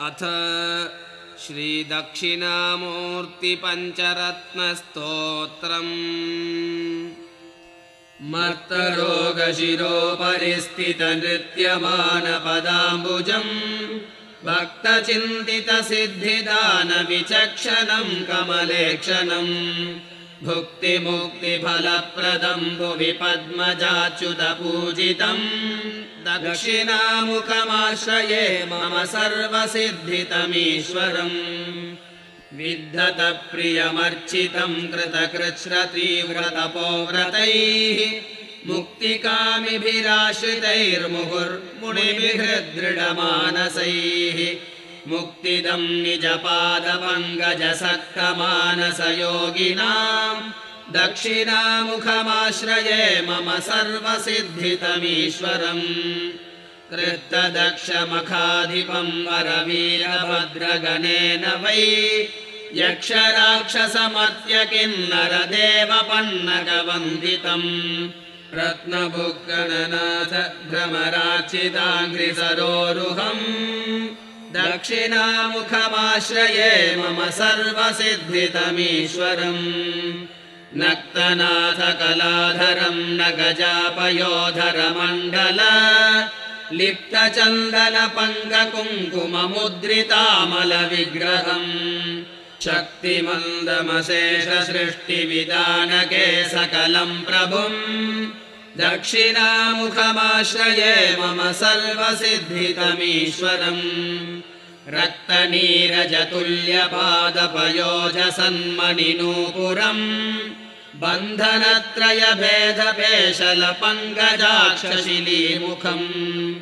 अथ श्रीदक्षिणामूर्तिपञ्चरत्नस्तोत्रम्। मत्तरोगशिरोपरिस्थितनृत्यमानपदाम्बुजम्। भक्तचिन्तितसिद्धिदानविचक्षणम् कमलेक्षणम् भुक्तिमुक्तिफलप्रदम् भुवि पद्मजाच्युतपूजितम् दक्षिणामुखमाश्रये मम सर्वसिद्धितमीश्वरम् विद्धतप्रियमर्चितम् कृतकृच्छ्रतीव्रतपोव्रतैः। मुक्तिकामिभिराश्रितैर्मुहुर्मुनिभिहृदृढमानसैः मुक्तिदम् निजपादपङ्कजसक्तमानसयोगिनाम् दक्षिणामुखमाश्रये मम सर्वसिद्धितमीश्वरम् कृत्तदक्षमखाधिपम् वरवीरभद्रगणेन वै यक्षराक्षसमर्त्य किन्नरदेवपन्नगवन्दितम् रत्नभुक्गणनाथ भ्रमराचिताङ्घ्रिसरोरुहम् दक्षिणामुखमाश्रये मम सर्वसिद्धितमीश्वरम्। नक्तनाथ कलाधरम् न गजापयोधरमण्डल। लिप्तचन्दनपङ्गकुङ्कुममुद्रितामलविग्रहम्। शक्तिमन्दमशेष सृष्टिविदानके सकलम् प्रभुम् दक्षिणामुखमाश्रये मम सर्वसिद्धितमीश्वरम्। रक्तनीरजतुल्यपादपयोजसन्मणिनूपुरम् बन्धनत्रयभेदपेशलपङ्कजाक्षशिलीमुखम्।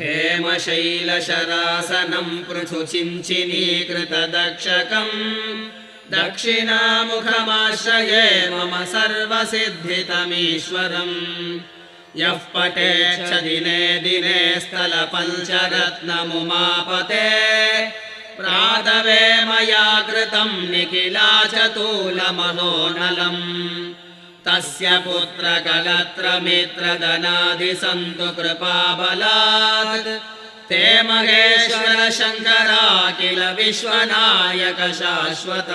हेमशैलशरासनम् पृथुचिञ्चिनीकृतदक्षकम् दक्षिणामुखमाश्रये मम सर्वसिद्धितमीश्वरम्। यः पटेच्छ दिने दिने स्थलपञ्चरत्नमुमापते। प्रातवे मया कृतम् निखिलाचतूलमनोनलम् तस्य पुत्रकलत्रमित्रदनादिसन्तु कृपाबलात्। ते महेश्वर शङ्करा विश्वनायक शाश्वत